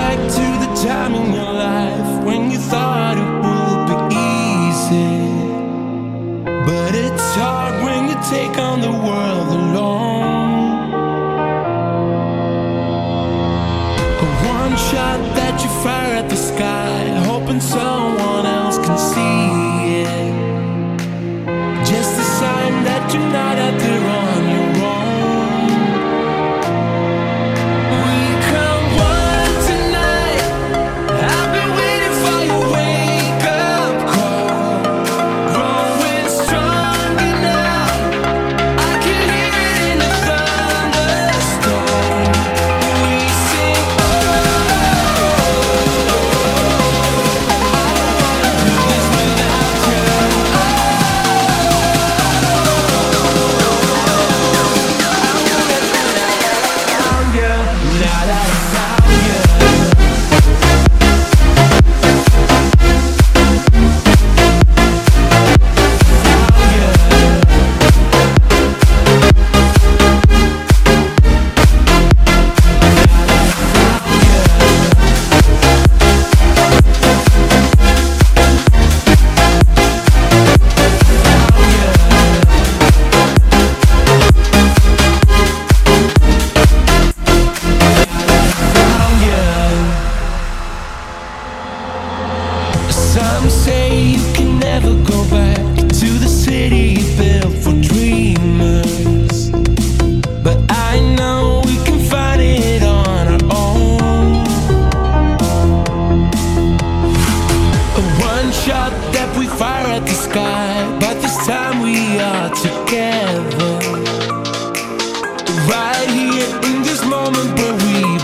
back to the time in your life when you thought it would be easy. But it's hard when you take on the world alone. A one shot that you fire at the sky, hoping someone else can see it. Just a sign that you're not at the sky, but this time we are together. Right here in this moment where we